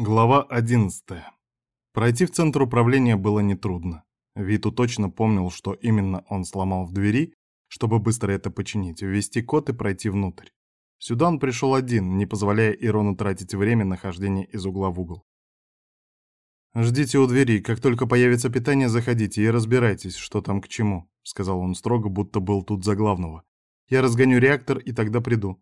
Глава 11. Пройти в центр управления было нетрудно. Виту точно помнил, что именно он сломал в двери, чтобы быстро это починить, ввести код и пройти внутрь. Сюда он пришел один, не позволяя Ирону тратить время на хождение из угла в угол. «Ждите у двери, как только появится питание, заходите и разбирайтесь, что там к чему», — сказал он строго, будто был тут за главного. «Я разгоню реактор и тогда приду».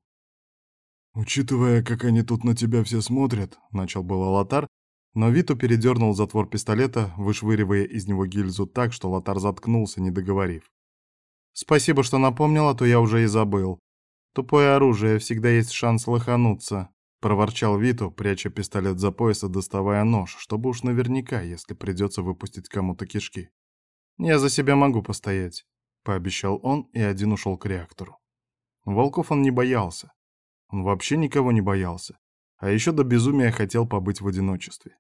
«Учитывая, как они тут на тебя все смотрят», — начал был Лотар, но Виту передернул затвор пистолета, вышвыривая из него гильзу так, что Лотар заткнулся, не договорив. «Спасибо, что напомнил, а то я уже и забыл. Тупое оружие, всегда есть шанс лохануться», — проворчал Виту, пряча пистолет за пояс и доставая нож, чтобы уж наверняка, если придется выпустить кому-то кишки. «Я за себя могу постоять», — пообещал он, и один ушел к реактору. Волков он не боялся. Он вообще никого не боялся. А еще до безумия хотел побыть в одиночестве.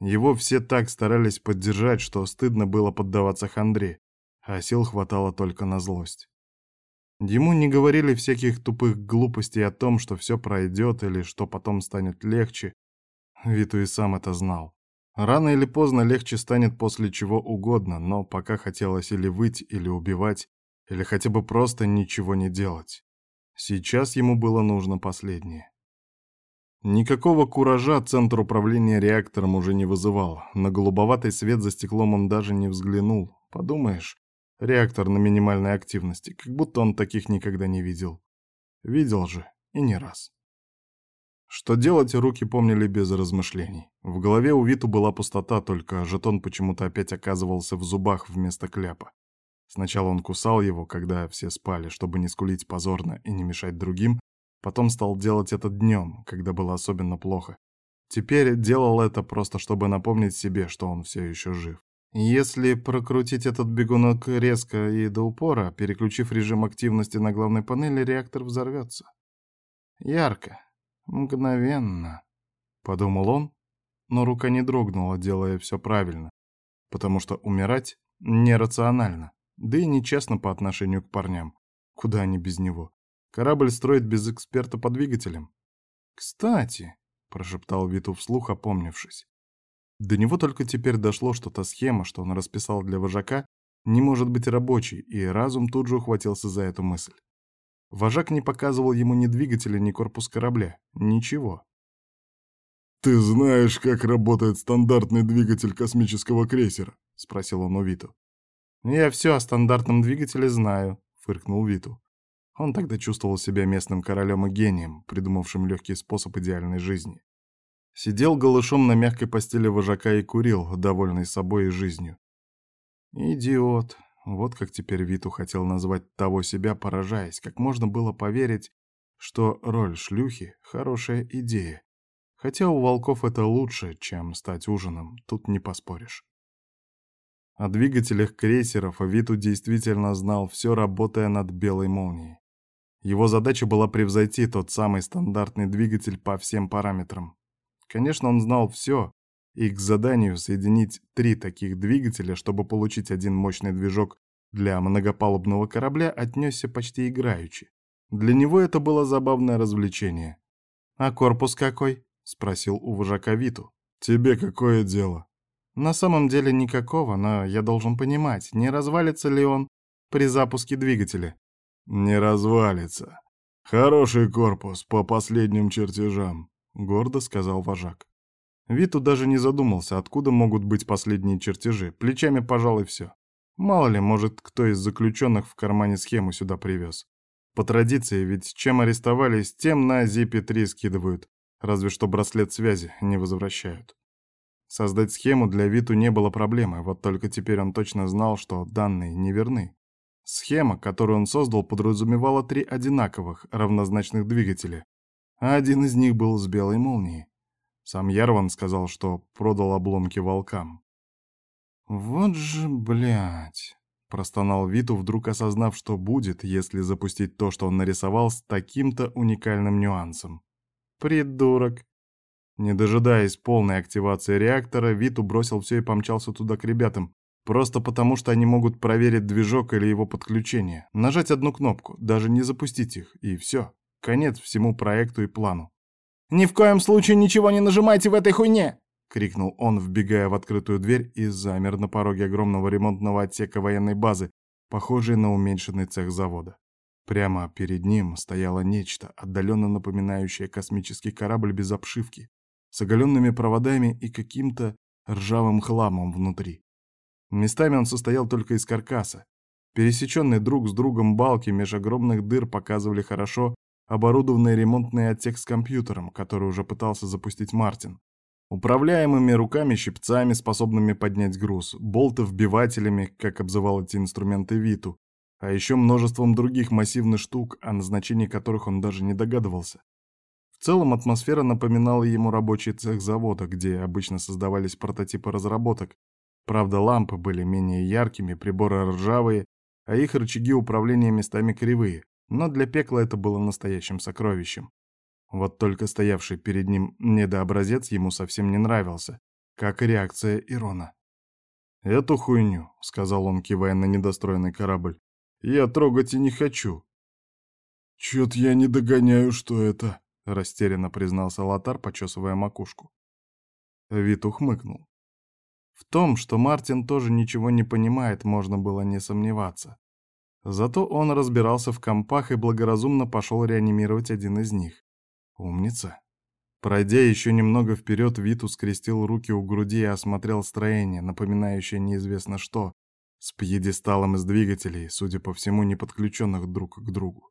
Его все так старались поддержать, что стыдно было поддаваться хандре, а сил хватало только на злость. Ему не говорили всяких тупых глупостей о том, что все пройдет или что потом станет легче. Виту и сам это знал. Рано или поздно легче станет после чего угодно, но пока хотелось или выть, или убивать, или хотя бы просто ничего не делать. Сейчас ему было нужно последнее. Никакого куража центр управления реактором уже не вызывал. На голубоватый свет за стеклом он даже не взглянул. Подумаешь, реактор на минимальной активности, как будто он таких никогда не видел. Видел же, и не раз. Что делать, руки помнили без размышлений. В голове у Виту была пустота, только жетон почему-то опять оказывался в зубах вместо кляпа. Сначала он кусал его, когда все спали, чтобы не скулить позорно и не мешать другим, потом стал делать это днем, когда было особенно плохо. Теперь делал это просто, чтобы напомнить себе, что он все еще жив. Если прокрутить этот бегунок резко и до упора, переключив режим активности на главной панели, реактор взорвется. Ярко, мгновенно, подумал он, но рука не дрогнула, делая все правильно, потому что умирать нерационально. Да и нечестно по отношению к парням. Куда они без него? Корабль строит без эксперта по двигателям. «Кстати», — прошептал Виту вслух, опомнившись. До него только теперь дошло, что та схема, что он расписал для вожака, не может быть рабочей, и разум тут же ухватился за эту мысль. Вожак не показывал ему ни двигателя, ни корпус корабля. Ничего. «Ты знаешь, как работает стандартный двигатель космического крейсера?» — спросил он у Виту. «Я все о стандартном двигателе знаю», — фыркнул Виту. Он тогда чувствовал себя местным королем и гением, придумавшим легкий способ идеальной жизни. Сидел голышом на мягкой постели вожака и курил, довольный собой и жизнью. Идиот. Вот как теперь Виту хотел назвать того себя, поражаясь, как можно было поверить, что роль шлюхи — хорошая идея. Хотя у волков это лучше, чем стать ужином, тут не поспоришь. О двигателях крейсеров Виту действительно знал все, работая над белой молнией. Его задача была превзойти тот самый стандартный двигатель по всем параметрам. Конечно, он знал все, и к заданию соединить три таких двигателя, чтобы получить один мощный движок для многопалубного корабля, отнесся почти играючи. Для него это было забавное развлечение. «А корпус какой?» — спросил у вожака Виту. «Тебе какое дело?» На самом деле никакого, но я должен понимать, не развалится ли он при запуске двигателя. Не развалится. Хороший корпус по последним чертежам, гордо сказал вожак. Виту даже не задумался, откуда могут быть последние чертежи. Плечами, пожалуй, все. Мало ли, может, кто из заключенных в кармане схему сюда привез. По традиции, ведь чем арестовались, тем на Зипе-3 скидывают. Разве что браслет связи не возвращают. Создать схему для Виту не было проблемы, вот только теперь он точно знал, что данные не верны. Схема, которую он создал, подразумевала три одинаковых, равнозначных двигателя, а один из них был с белой молнией. Сам Ярван сказал, что продал обломки волкам. «Вот же, блядь!» — простонал Виту, вдруг осознав, что будет, если запустить то, что он нарисовал, с таким-то уникальным нюансом. «Придурок!» Не дожидаясь полной активации реактора, Виту бросил все и помчался туда к ребятам, просто потому что они могут проверить движок или его подключение, нажать одну кнопку, даже не запустить их, и все, конец всему проекту и плану. Ни в коем случае ничего не нажимайте в этой хуйне!» — крикнул он, вбегая в открытую дверь и замер на пороге огромного ремонтного отсека военной базы, похожей на уменьшенный цех завода. Прямо перед ним стояло нечто, отдаленно напоминающее космический корабль без обшивки, с оголенными проводами и каким-то ржавым хламом внутри. Местами он состоял только из каркаса. Пересеченные друг с другом балки меж огромных дыр показывали хорошо оборудованный ремонтный отсек с компьютером, который уже пытался запустить Мартин. Управляемыми руками-щипцами, способными поднять груз, болты-вбивателями, как обзывал эти инструменты Виту, а еще множеством других массивных штук, о назначении которых он даже не догадывался. В целом атмосфера напоминала ему рабочий цех завода, где обычно создавались прототипы разработок. Правда, лампы были менее яркими, приборы ржавые, а их рычаги управления местами кривые, но для пекла это было настоящим сокровищем. Вот только стоявший перед ним недообразец ему совсем не нравился, как и реакция Ирона. «Эту хуйню», — сказал он, кивая на недостроенный корабль, — «я трогать и не хочу». «Чё-то я не догоняю, что это», — растерянно признался Лотар, почесывая макушку. Вит ухмыкнул. В том, что Мартин тоже ничего не понимает, можно было не сомневаться. Зато он разбирался в компах и благоразумно пошел реанимировать один из них. Умница. Пройдя еще немного вперед, Виту скрестил руки у груди и осмотрел строение, напоминающее неизвестно что, с пьедесталом из двигателей, судя по всему, не подключенных друг к другу.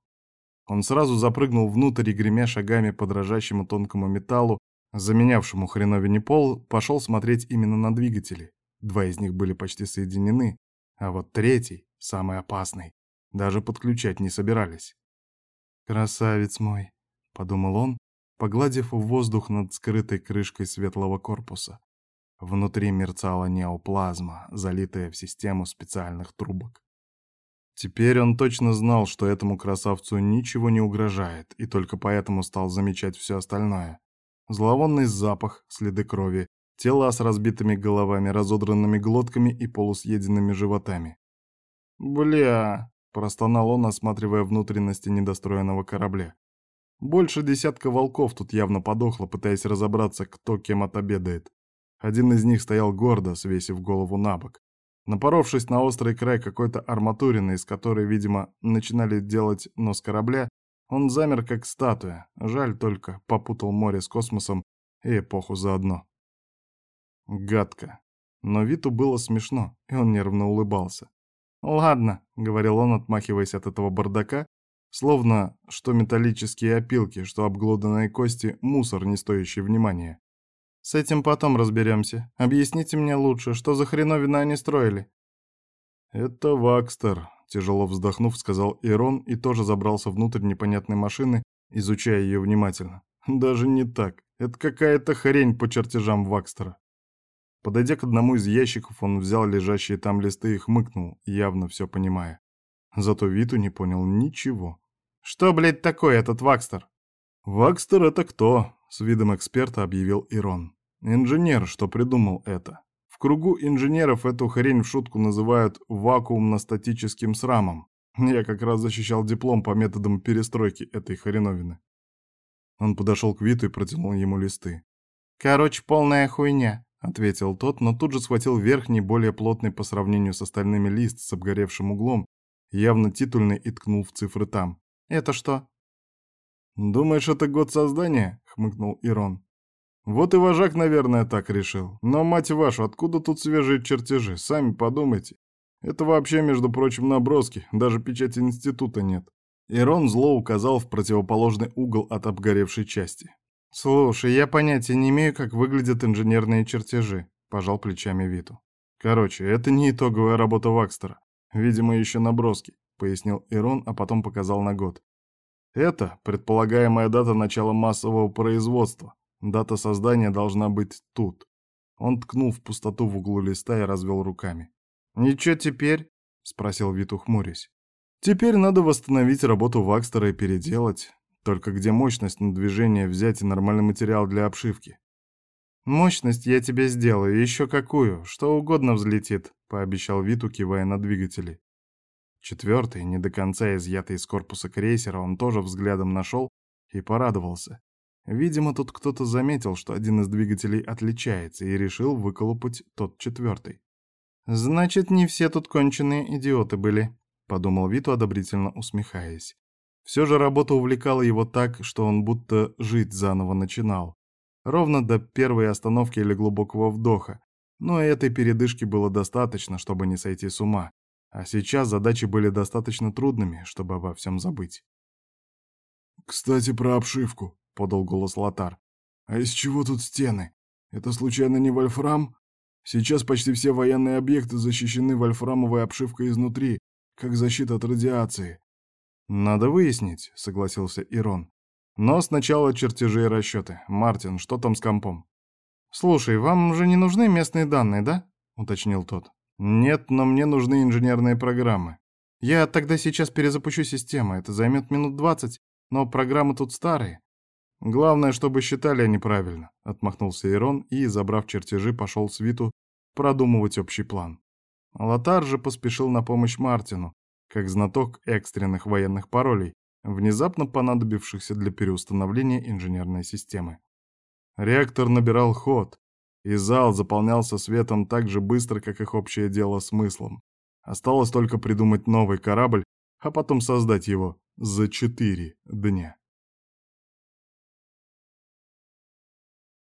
Он сразу запрыгнул внутрь и, гремя шагами по дрожащему тонкому металлу, заменявшему хреновине пол, пошел смотреть именно на двигатели. Два из них были почти соединены, а вот третий, самый опасный, даже подключать не собирались. «Красавец мой!» подумал он, погладив воздух над скрытой крышкой светлого корпуса. Внутри мерцала неоплазма, залитая в систему специальных трубок. Теперь он точно знал, что этому красавцу ничего не угрожает, и только поэтому стал замечать все остальное. Зловонный запах, следы крови, тела с разбитыми головами, разодранными глотками и полусъеденными животами. «Бля!» — простонал он, осматривая внутренности недостроенного корабля. Больше десятка волков тут явно подохло, пытаясь разобраться, кто кем отобедает. Один из них стоял гордо, свесив голову на бок. Напоровшись на острый край какой-то арматурины, из которой, видимо, начинали делать нос корабля, он замер как статуя. Жаль только, попутал море с космосом и эпоху заодно. Гадко. Но Виту было смешно, и он нервно улыбался. «Ладно», — говорил он, отмахиваясь от этого бардака Словно что металлические опилки, что обглоданные кости — мусор, не стоящий внимания. С этим потом разберемся. Объясните мне лучше, что за хреновина они строили? Это Вакстер, тяжело вздохнув, сказал Ирон и тоже забрался внутрь непонятной машины, изучая ее внимательно. Даже не так. Это какая-то хрень по чертежам Вакстера. Подойдя к одному из ящиков, он взял лежащие там листы и хмыкнул, явно все понимая. Зато Виту не понял ничего. «Что, блядь, такое этот Вакстер?» «Вакстер — это кто?» — с видом эксперта объявил Ирон. «Инженер, что придумал это. В кругу инженеров эту хрень в шутку называют вакуумно-статическим срамом. Я как раз защищал диплом по методам перестройки этой хреновины». Он подошел к Виту и протянул ему листы. «Короче, полная хуйня», — ответил тот, но тут же схватил верхний, более плотный по сравнению с остальными лист с обгоревшим углом явно титульный и ткнул в цифры там. «Это что?» «Думаешь, это год создания?» — хмыкнул Ирон. «Вот и вожак, наверное, так решил. Но, мать вашу, откуда тут свежие чертежи? Сами подумайте. Это вообще, между прочим, наброски, даже печати института нет». Ирон зло указал в противоположный угол от обгоревшей части. «Слушай, я понятия не имею, как выглядят инженерные чертежи», — пожал плечами Виту. «Короче, это не итоговая работа Вакстера. Видимо, еще наброски, пояснил Ирон, а потом показал на год. Это предполагаемая дата начала массового производства. Дата создания должна быть тут. Он ткнул в пустоту в углу листа и развел руками. «Ничего теперь?» — спросил Вит, ухмурясь. «Теперь надо восстановить работу Вакстера и переделать. Только где мощность на движение взять и нормальный материал для обшивки?» «Мощность я тебе сделаю, еще какую, что угодно взлетит», — пообещал Виту, кивая на двигатели. Четвертый, не до конца изъятый из корпуса крейсера, он тоже взглядом нашел и порадовался. Видимо, тут кто-то заметил, что один из двигателей отличается, и решил выколупать тот четвертый. «Значит, не все тут конченые идиоты были», — подумал Виту, одобрительно усмехаясь. Все же работа увлекала его так, что он будто жить заново начинал. Ровно до первой остановки или глубокого вдоха. Но этой передышки было достаточно, чтобы не сойти с ума. А сейчас задачи были достаточно трудными, чтобы обо всем забыть. «Кстати, про обшивку», — подал голос Лотар. «А из чего тут стены? Это случайно не вольфрам? Сейчас почти все военные объекты защищены вольфрамовой обшивкой изнутри, как защита от радиации». «Надо выяснить», — согласился Ирон. «Но сначала чертежи и расчеты. Мартин, что там с компом?» «Слушай, вам же не нужны местные данные, да?» — уточнил тот. «Нет, но мне нужны инженерные программы. Я тогда сейчас перезапущу систему, это займет минут двадцать, но программы тут старые. Главное, чтобы считали они правильно», — отмахнулся Ирон и, забрав чертежи, пошел с Виту продумывать общий план. Лотар же поспешил на помощь Мартину, как знаток экстренных военных паролей, внезапно понадобившихся для переустановления инженерной системы. Реактор набирал ход, и зал заполнялся светом так же быстро, как их общее дело смыслом. Осталось только придумать новый корабль, а потом создать его за четыре дня.